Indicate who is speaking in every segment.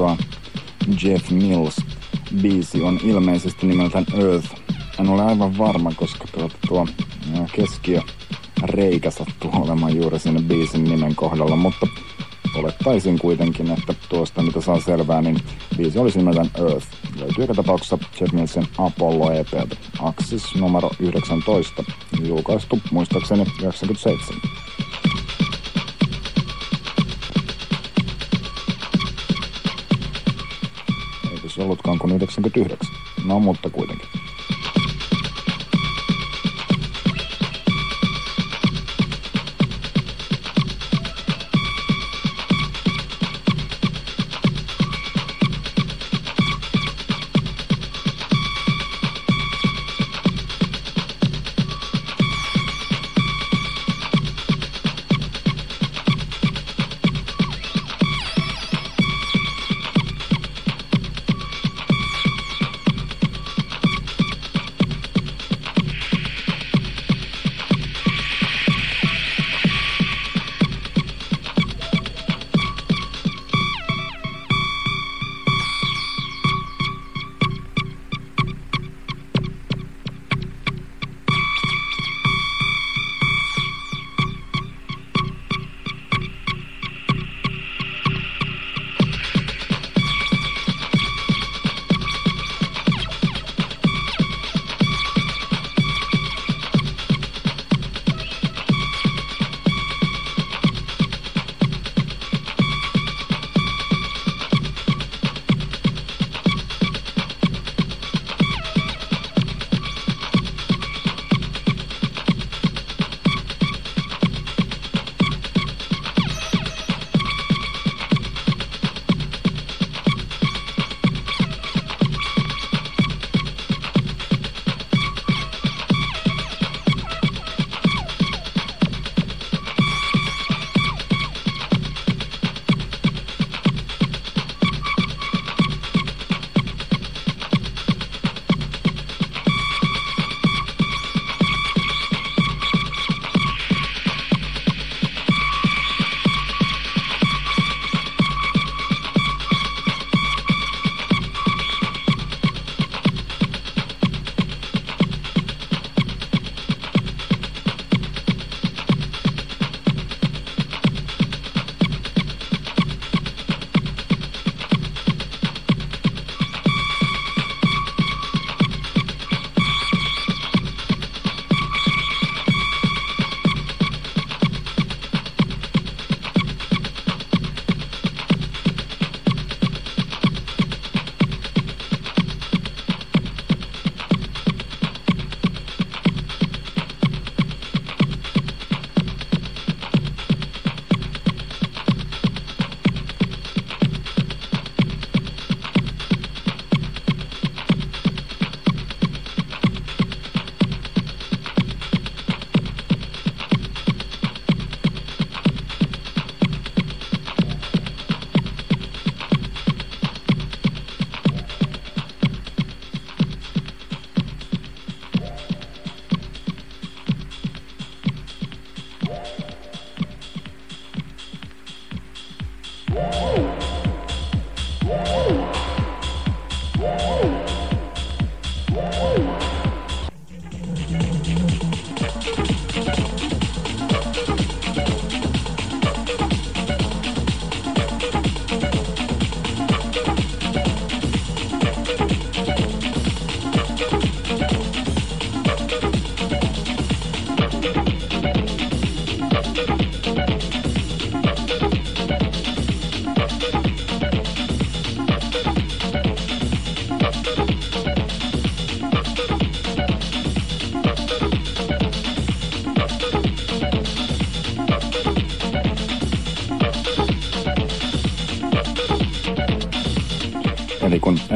Speaker 1: tuotantoa Jeff Mills. Biisi on ilmeisesti nimeltään Earth. En ole aivan varma, koska tuo, tuo keskiö reikä sattuu olemaan juuri sinne biisin nimen kohdalla, mutta olettaisin kuitenkin, että tuosta mitä saa selvää, niin biisi olisi nimeltään Earth. Löytyy joka tapauksessa Jeff Millsin Apollo EP, Axis numero 19, julkaistu muistaakseni 97. kuin 99? No mutta kuitenkin.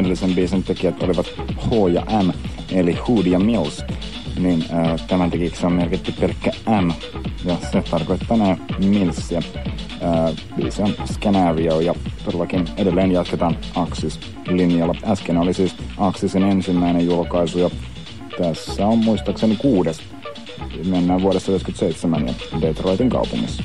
Speaker 1: Edellisen biisin tekijät olivat H ja M, eli Hood ja Mills, niin äh, tämän tekijäksi on merkitty pelkkä M, ja se tarkoittaa näin Millsia. Äh, biisi on Scenario, ja todellakin edelleen jatketaan Axis-linjalla. Äsken oli siis Axisin ensimmäinen julkaisu, ja tässä on muistaakseni kuudes. Mennään vuodessa 1997 ja Detroitin kaupungissa.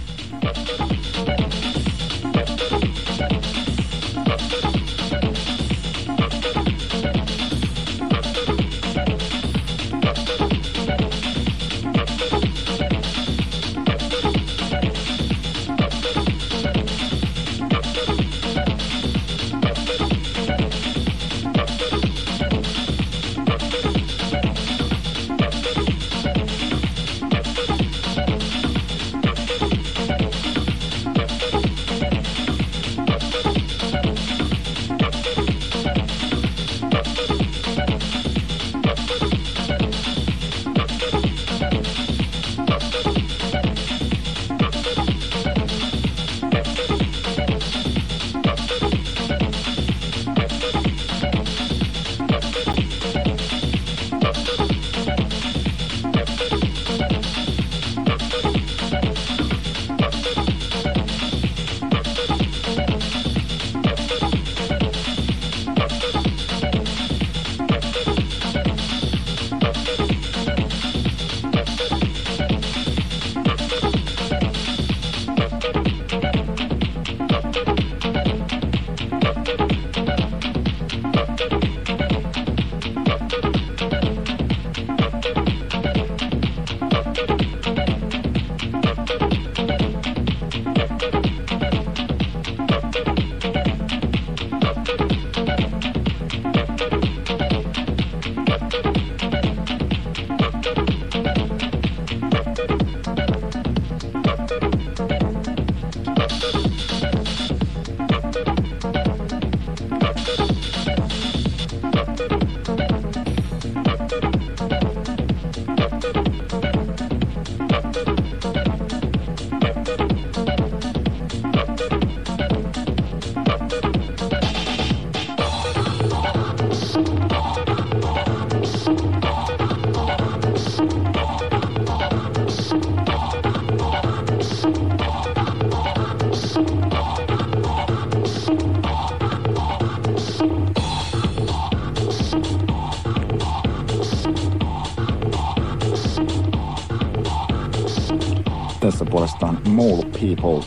Speaker 1: People.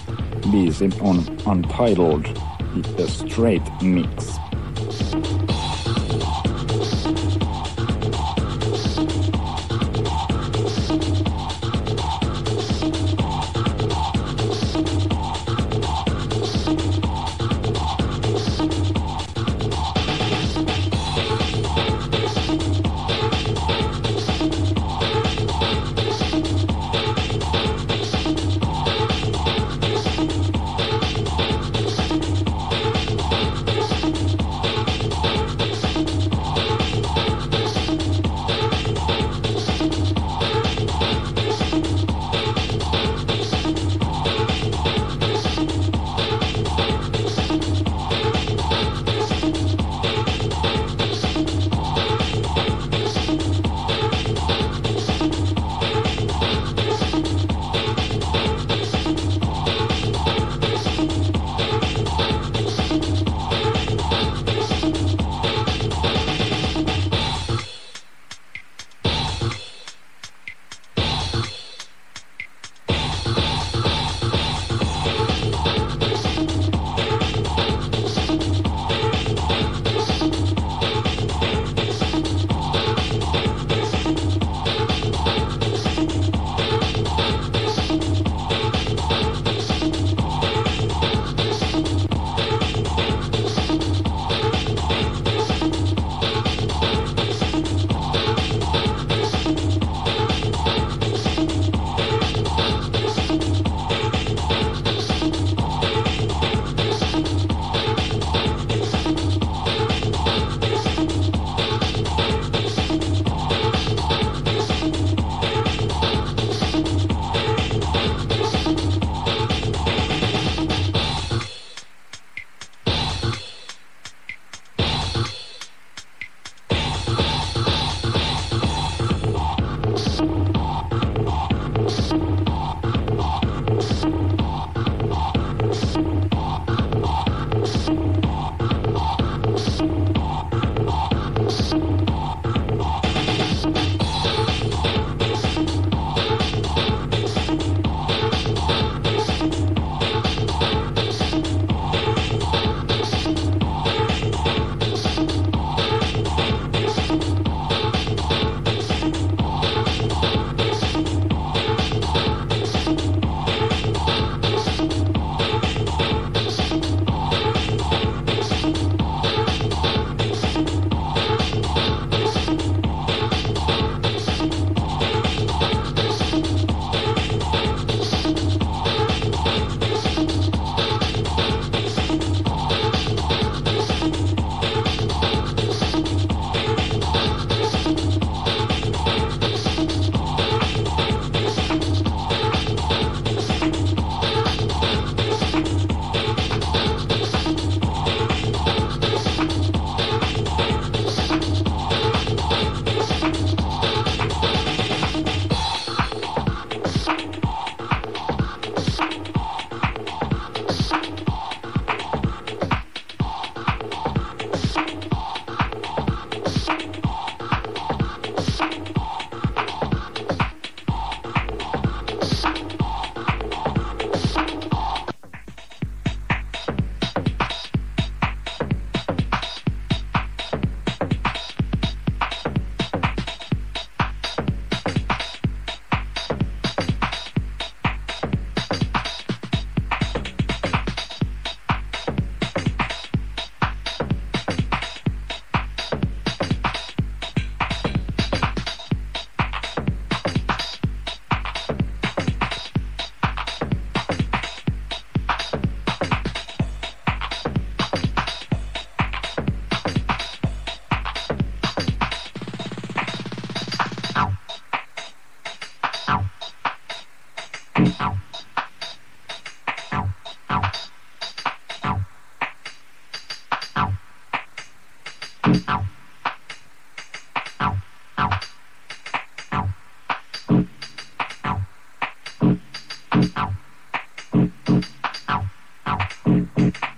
Speaker 1: Biisi on Untitled, The Straight Mix. Thank you.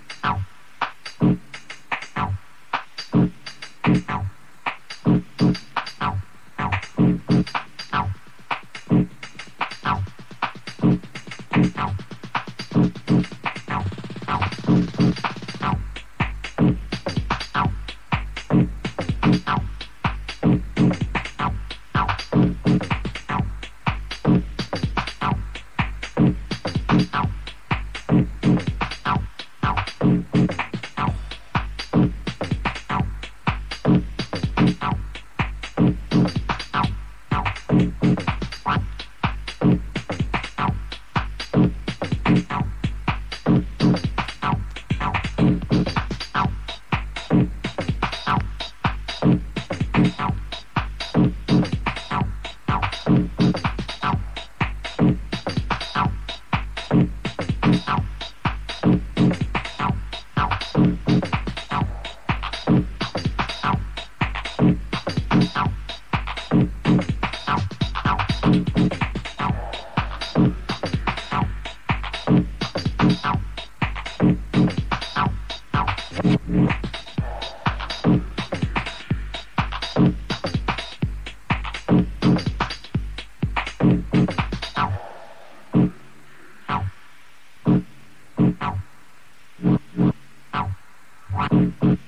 Speaker 1: Mm-hmm.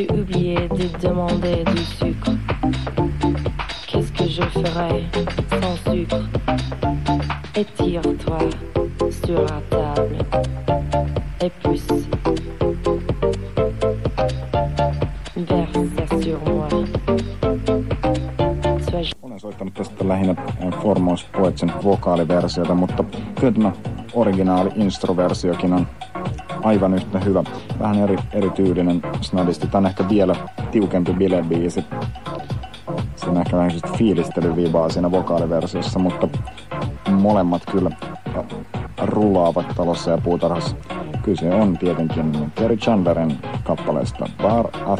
Speaker 2: J'ai oublié de demander du sucre. Qu'est-ce que je ferais sans sucre Étire-toi sur la table et plus.
Speaker 1: Soittanut tästä lähinnä Formos Poetsin vokaaliversiota, mutta kyllä tämä originaali instruversiokin on aivan yhtä hyvä. Vähän eri, erityylinen snadisti. Tämä on ehkä vielä tiukempi bilebiisi. Siinä on ehkä vähän fiilistelyvibaa siinä vokaaliversiossa, mutta molemmat kyllä rulaavat talossa ja puutarhassa. Kyse on tietenkin Terry Chandlerin kappaleesta Bar a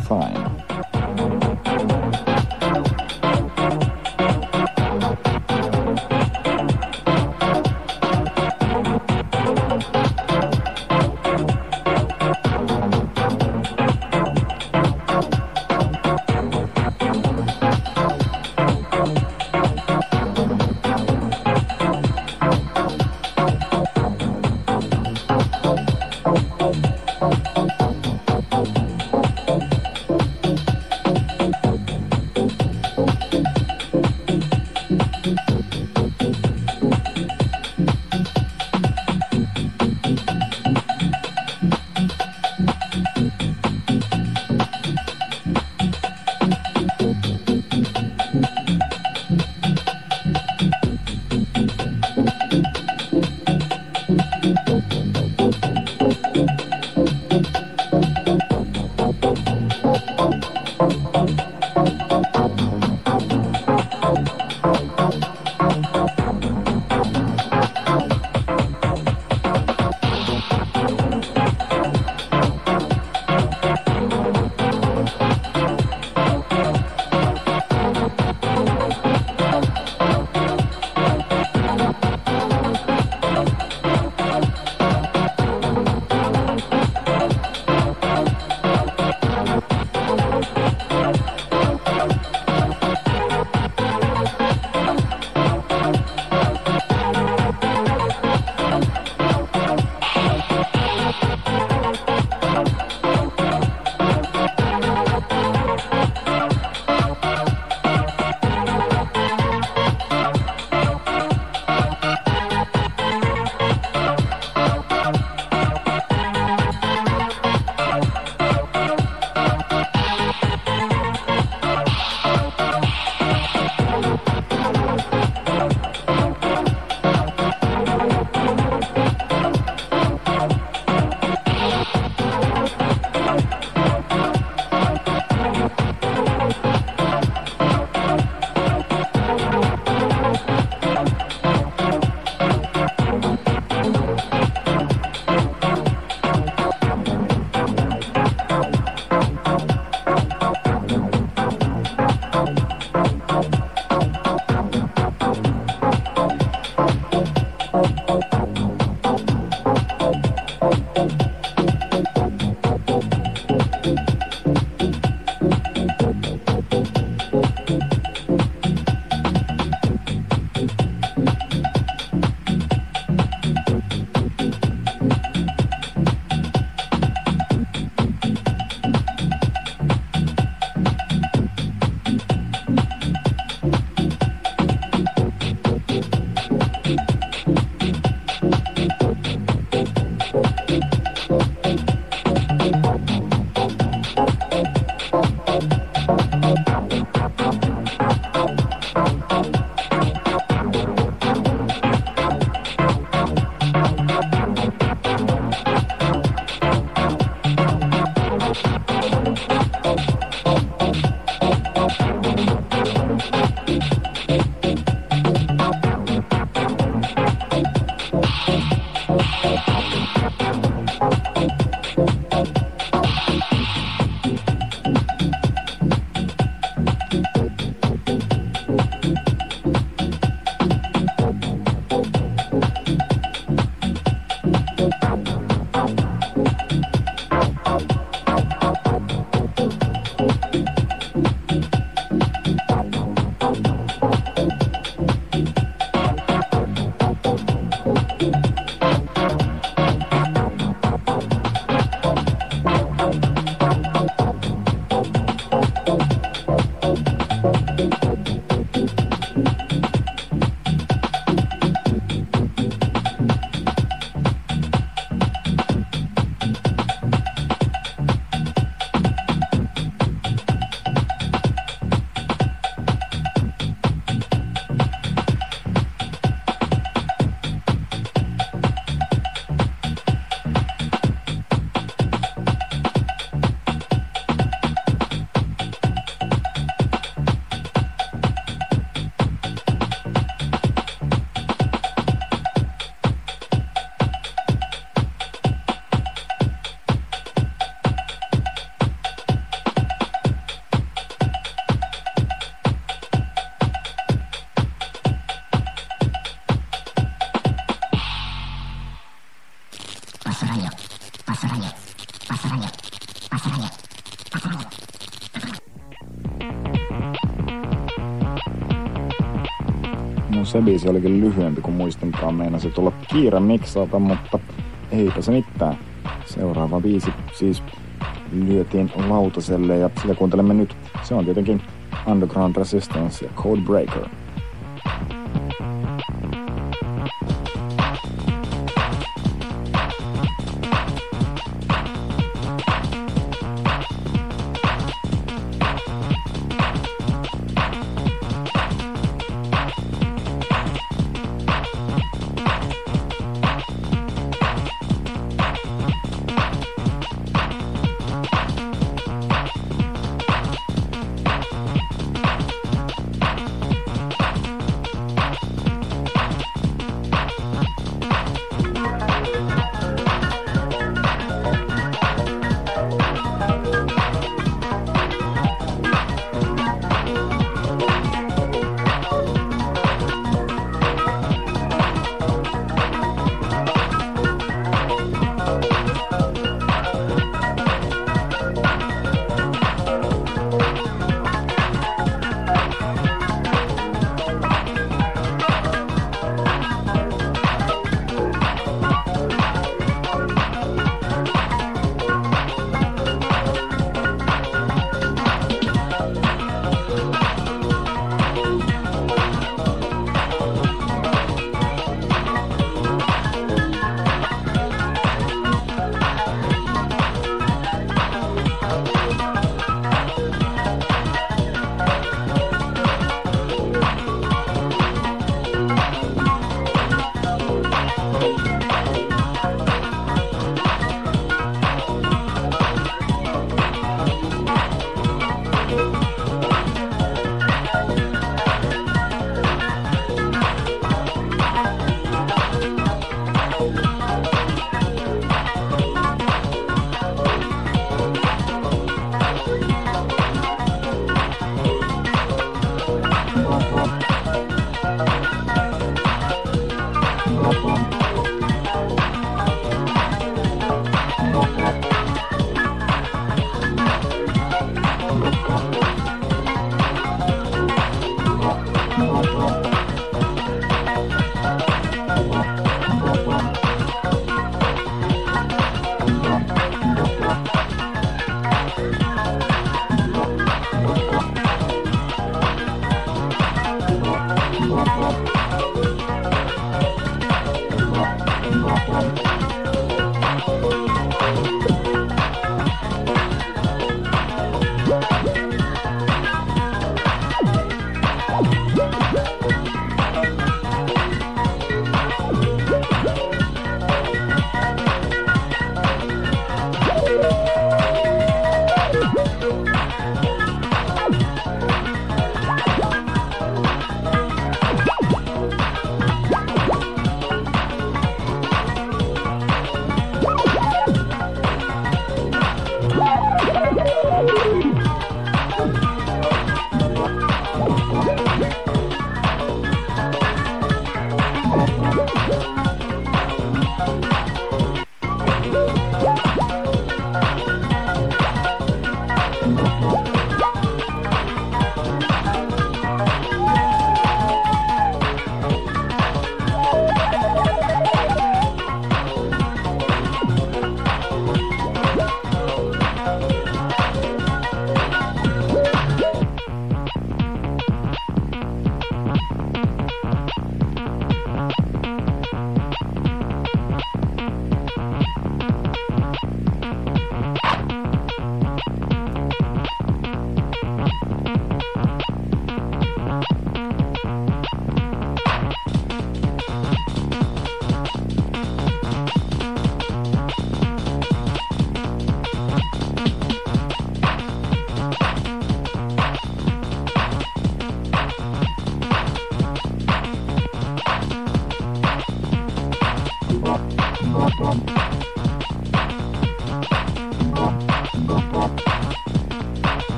Speaker 1: se biisi olikin lyhyempi kuin muistinkaan meinasi tulla kiire miksaata, mutta eipä se mitään. Seuraava biisi siis lyötiin lautaselle ja sitä kuuntelemme nyt. Se on tietenkin Underground Resistance ja Codebreaker.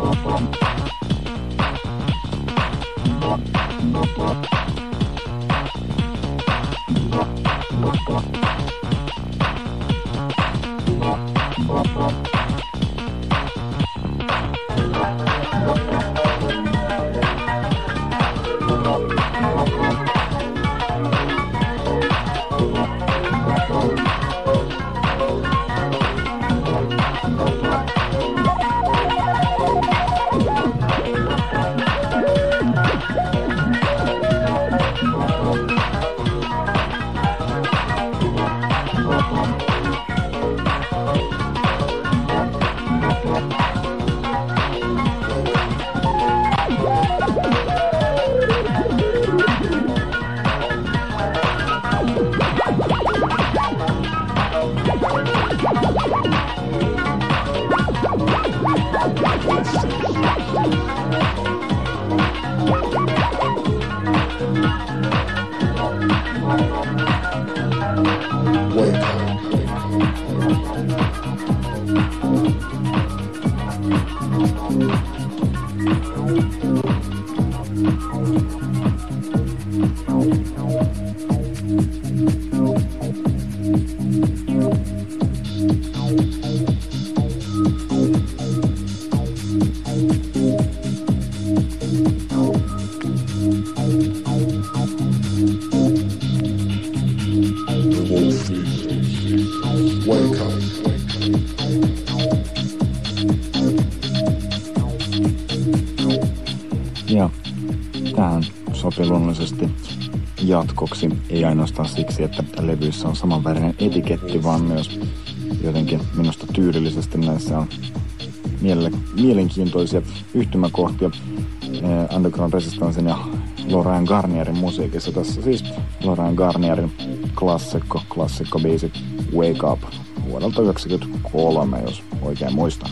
Speaker 3: Música jatkoksi, ei ainoastaan siksi, että levyissä on samanvärinen etiketti, vaan myös jotenkin minusta tyylillisesti näissä on mielenkiintoisia yhtymäkohtia eh, Underground Resistancein ja Lorraine Garnierin musiikissa. Tässä siis Lorraine Garnierin klassikko, klassikko biisi Wake Up vuodelta 1993, jos oikein muistan.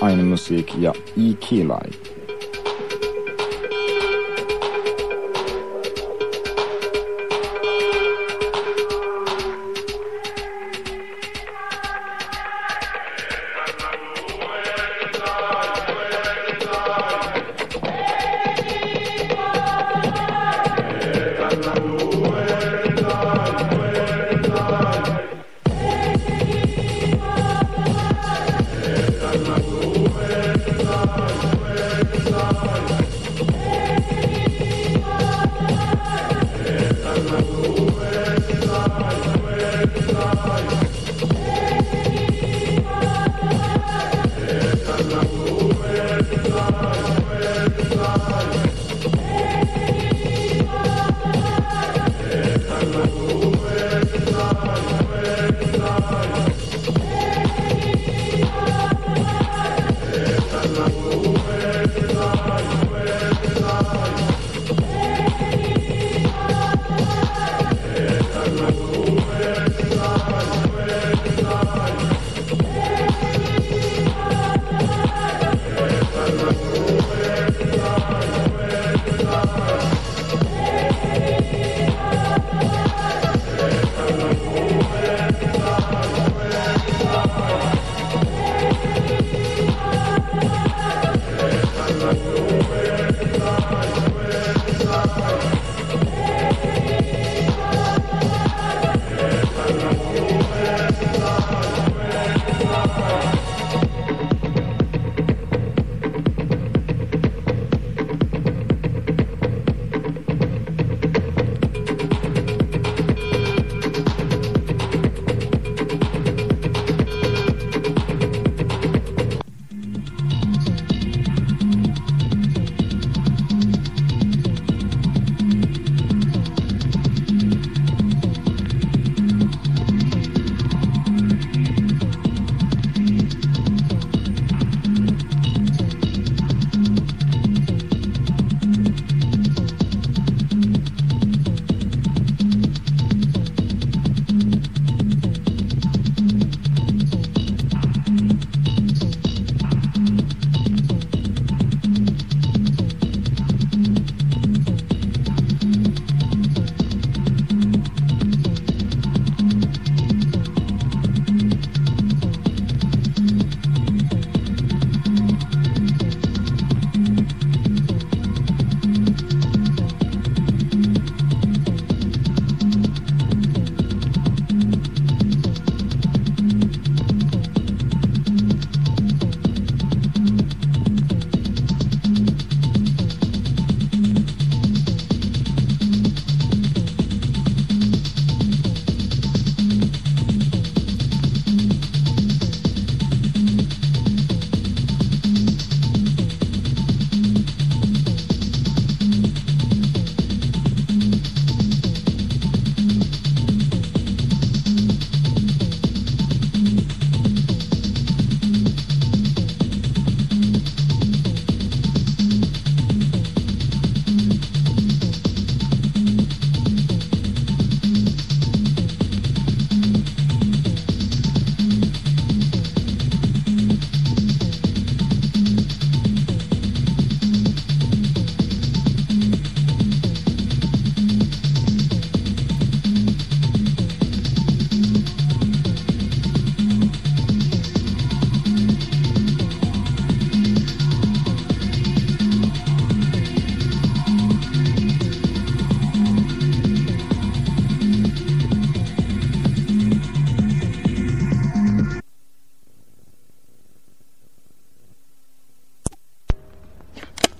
Speaker 1: aynı müzik ya iki like.